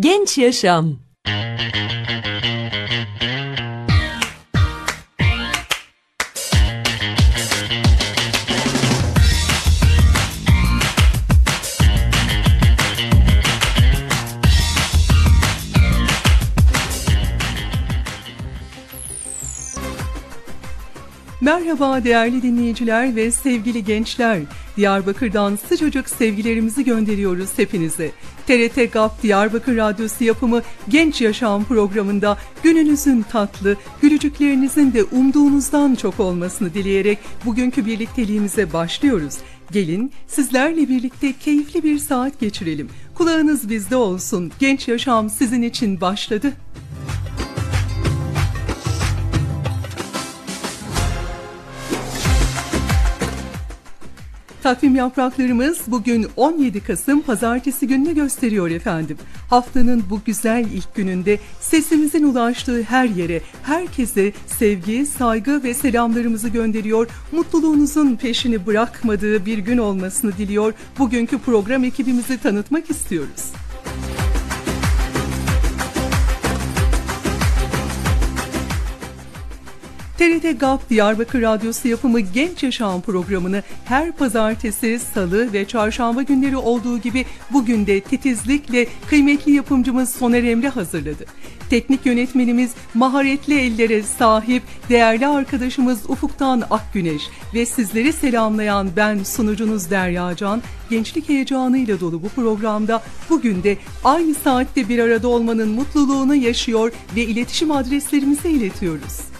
Genç Yaşam Merhaba değerli dinleyiciler ve sevgili gençler. Diyarbakır'dan sıcacık sevgilerimizi gönderiyoruz hepinize. TRT GAP Diyarbakır Radyosu yapımı Genç Yaşam programında gününüzün tatlı, gülücüklerinizin de umduğunuzdan çok olmasını dileyerek bugünkü birlikteliğimize başlıyoruz. Gelin sizlerle birlikte keyifli bir saat geçirelim. Kulağınız bizde olsun. Genç Yaşam sizin için başladı. Takvim yapraklarımız bugün 17 Kasım Pazartesi gününü gösteriyor efendim. Haftanın bu güzel ilk gününde sesimizin ulaştığı her yere, herkese sevgi, saygı ve selamlarımızı gönderiyor. Mutluluğunuzun peşini bırakmadığı bir gün olmasını diliyor. Bugünkü program ekibimizi tanıtmak istiyoruz. TRT GAP Diyarbakır Radyosu yapımı Genç Yaşam programını her pazartesi, salı ve çarşamba günleri olduğu gibi bugün de titizlikle kıymetli yapımcımız Soner Emre hazırladı. Teknik yönetmenimiz maharetli ellere sahip değerli arkadaşımız Ufuktan Akgüneş ve sizleri selamlayan ben sunucunuz Derya Can, gençlik heyecanıyla dolu bu programda bugün de aynı saatte bir arada olmanın mutluluğunu yaşıyor ve iletişim adreslerimizi iletiyoruz.